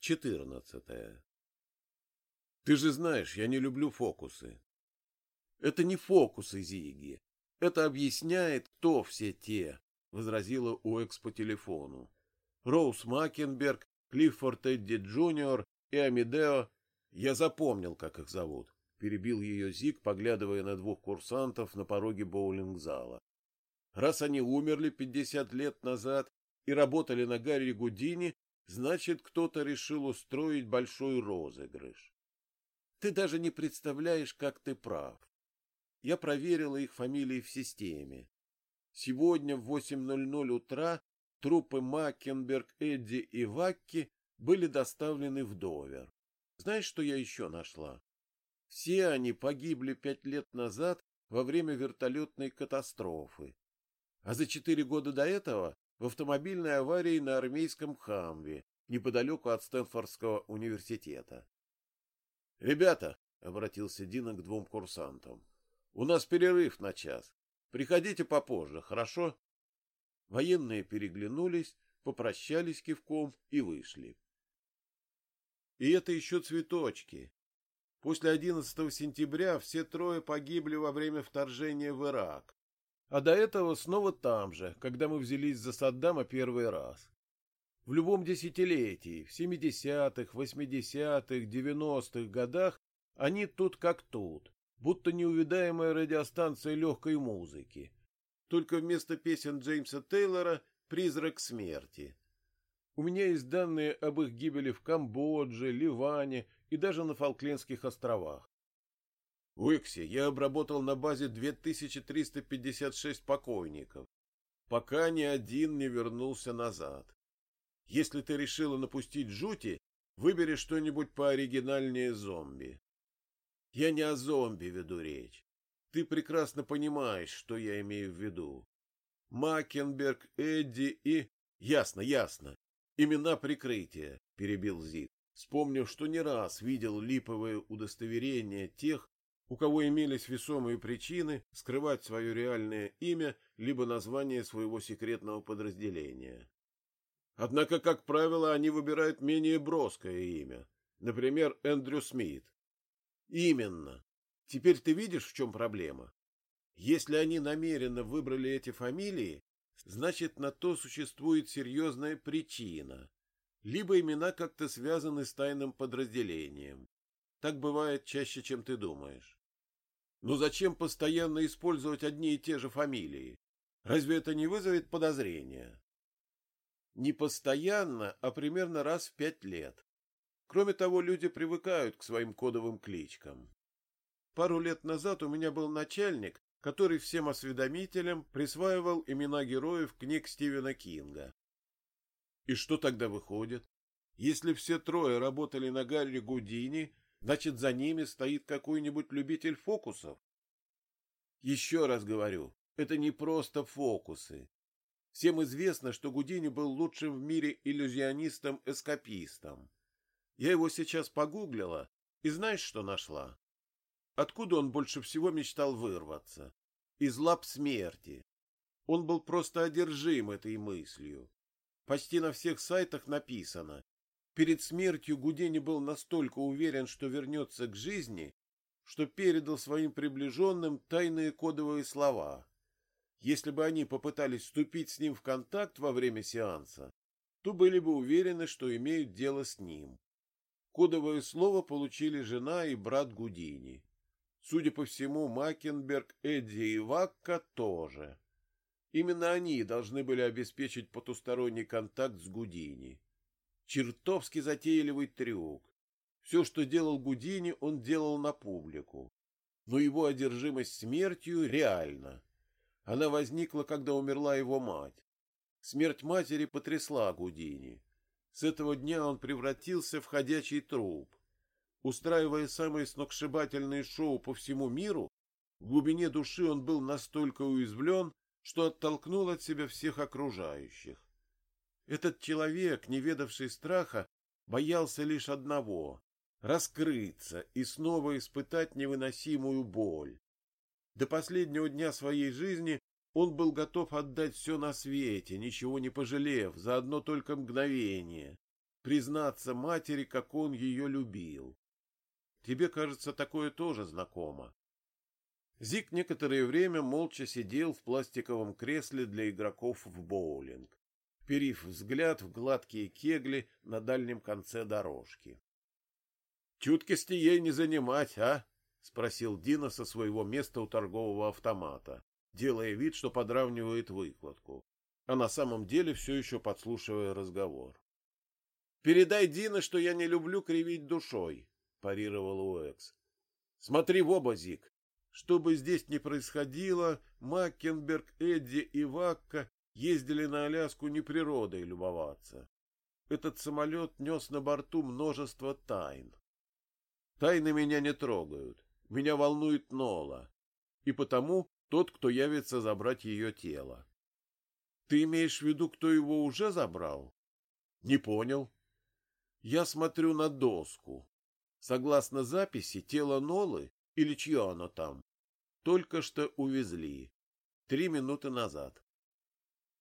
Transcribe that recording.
14. Ты же знаешь, я не люблю фокусы. Это не фокусы, Зиги. Это объясняет, кто все те, возразила Уэкс по телефону. Роуз Макенберг, Клиффорд Эдди Джуниор и Амидео. Я запомнил, как их зовут, перебил ее Зиг, поглядывая на двух курсантов на пороге боулинг-зала. Раз они умерли пятьдесят лет назад и работали на Гарри Гудини, значит, кто-то решил устроить большой розыгрыш. Ты даже не представляешь, как ты прав. Я проверила их фамилии в системе. Сегодня в 8.00 утра трупы Маккенберг, Эдди и Вакки были доставлены в Довер. Знаешь, что я еще нашла? Все они погибли пять лет назад во время вертолетной катастрофы. А за четыре года до этого в автомобильной аварии на армейском Хамве, неподалеку от Стэнфордского университета. «Ребята», — обратился Дина к двум курсантам, — «у нас перерыв на час. Приходите попозже, хорошо?» Военные переглянулись, попрощались кивком и вышли. И это еще цветочки. После 11 сентября все трое погибли во время вторжения в Ирак. А до этого снова там же, когда мы взялись за Саддама первый раз. В любом десятилетии, в 70-х, 80-х, 90-х годах они тут как тут, будто неувидаемая радиостанция легкой музыки. Только вместо песен Джеймса Тейлора «Призрак смерти». У меня есть данные об их гибели в Камбодже, Ливане и даже на Фолклендских островах. В Иксе я обработал на базе 2356 покойников, пока ни один не вернулся назад. Если ты решила напустить жути, выбери что-нибудь пооригинальнее зомби. Я не о зомби веду речь. Ты прекрасно понимаешь, что я имею в виду. Макенберг, Эдди и... Ясно, ясно. Имена прикрытия, перебил Зид, вспомнив, что не раз видел липовое удостоверение тех, у кого имелись весомые причины скрывать свое реальное имя либо название своего секретного подразделения. Однако, как правило, они выбирают менее броское имя, например, Эндрю Смит. Именно. Теперь ты видишь, в чем проблема? Если они намеренно выбрали эти фамилии, значит, на то существует серьезная причина. Либо имена как-то связаны с тайным подразделением. Так бывает чаще, чем ты думаешь. Но зачем постоянно использовать одни и те же фамилии? Разве это не вызовет подозрения? Не постоянно, а примерно раз в пять лет. Кроме того, люди привыкают к своим кодовым кличкам. Пару лет назад у меня был начальник, который всем осведомителям присваивал имена героев книг Стивена Кинга. И что тогда выходит? Если все трое работали на Гарри Гудини, значит, за ними стоит какой-нибудь любитель фокусов? Еще раз говорю, это не просто фокусы. Всем известно, что Гудини был лучшим в мире иллюзионистом-эскапистом. Я его сейчас погуглила, и знаешь, что нашла? Откуда он больше всего мечтал вырваться? Из лап смерти. Он был просто одержим этой мыслью. Почти на всех сайтах написано. Перед смертью Гудини был настолько уверен, что вернется к жизни, что передал своим приближенным тайные кодовые слова. Если бы они попытались вступить с ним в контакт во время сеанса, то были бы уверены, что имеют дело с ним. Кодовое слово получили жена и брат Гудини. Судя по всему, Макенберг, Эдди и Вакка тоже. Именно они должны были обеспечить потусторонний контакт с Гудини. Чертовски затейливый трюк. Все, что делал Гудини, он делал на публику. Но его одержимость смертью реальна. Она возникла, когда умерла его мать. Смерть матери потрясла Гудини. С этого дня он превратился в ходячий труп. Устраивая самые сногсшибательные шоу по всему миру, в глубине души он был настолько уязвлен, что оттолкнул от себя всех окружающих. Этот человек, не ведавший страха, боялся лишь одного — раскрыться и снова испытать невыносимую боль. До последнего дня своей жизни он был готов отдать все на свете, ничего не пожалев, за одно только мгновение. признаться матери, как он ее любил. Тебе, кажется, такое тоже знакомо. Зик некоторое время молча сидел в пластиковом кресле для игроков в боулинг, перив взгляд в гладкие кегли на дальнем конце дорожки. — Чуткости ей не занимать, а? — спросил Дина со своего места у торгового автомата, делая вид, что подравнивает выкладку, а на самом деле все еще подслушивая разговор. — Передай Дина, что я не люблю кривить душой, — парировал Уэкс. — Смотри в оба, Зик. Что бы здесь ни происходило, Маккенберг, Эдди и Вакка ездили на Аляску не природой любоваться. Этот самолет нес на борту множество тайн. Тайны меня не трогают. Меня волнует Нола. И потому тот, кто явится забрать ее тело. Ты имеешь в виду, кто его уже забрал? Не понял. Я смотрю на доску. Согласно записи, тело Нолы или чье оно там, только что увезли. Три минуты назад.